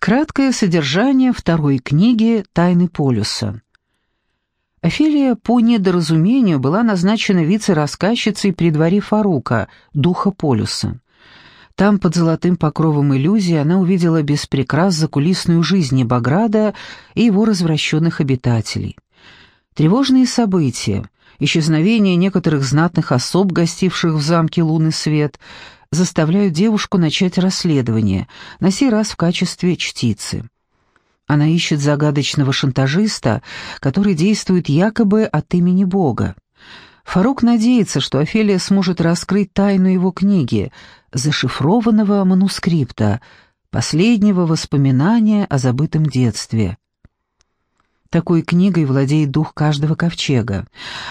Краткое содержание второй книги «Тайны полюса». Офелия по недоразумению была назначена вице-рассказчицей при дворе Фарука, духа полюса. Там, под золотым покровом иллюзии, она увидела без прикрас закулисную жизнь Баграда и его развращенных обитателей. Тревожные события, исчезновение некоторых знатных особ, гостивших в замке «Лунный свет», заставляют девушку начать расследование, на сей раз в качестве чтицы. Она ищет загадочного шантажиста, который действует якобы от имени Бога. Фарук надеется, что Офелия сможет раскрыть тайну его книги, зашифрованного манускрипта, последнего воспоминания о забытом детстве. Такой книгой владеет дух каждого ковчега.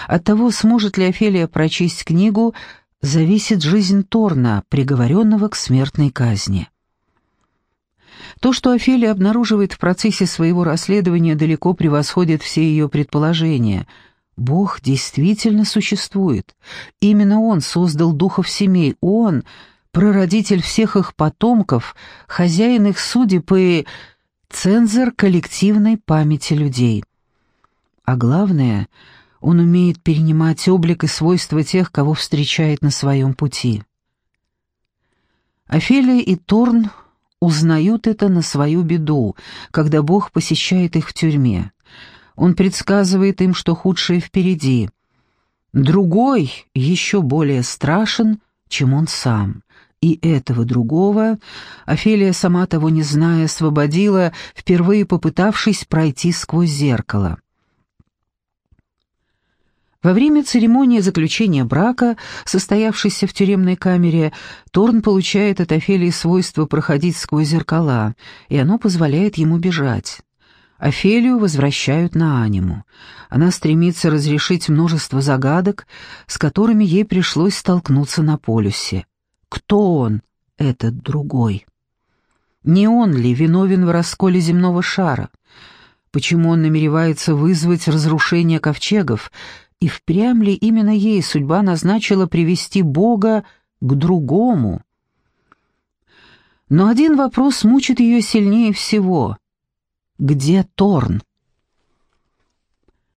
От того, сможет ли Офелия прочесть книгу, зависит жизнь Торна, приговоренного к смертной казни. То, что Офелия обнаруживает в процессе своего расследования, далеко превосходит все ее предположения. Бог действительно существует. Именно Он создал духов семей. Он — прародитель всех их потомков, хозяин их судеб и цензор коллективной памяти людей. А главное — он умеет перенимать облик и свойства тех, кого встречает на своем пути. Офелия и Торн узнают это на свою беду, когда Бог посещает их в тюрьме. Он предсказывает им, что худшее впереди. Другой еще более страшен, чем он сам. И этого другого Офелия, сама того не зная, освободила, впервые попытавшись пройти сквозь зеркало. Во время церемонии заключения брака, состоявшейся в тюремной камере, Торн получает от Офелии свойство проходить сквозь зеркала, и оно позволяет ему бежать. Офелию возвращают на аниму. Она стремится разрешить множество загадок, с которыми ей пришлось столкнуться на полюсе. Кто он, этот другой? Не он ли виновен в расколе земного шара? Почему он намеревается вызвать разрушение ковчегов, и впрямь ли именно ей судьба назначила привести Бога к другому? Но один вопрос мучит ее сильнее всего. Где Торн?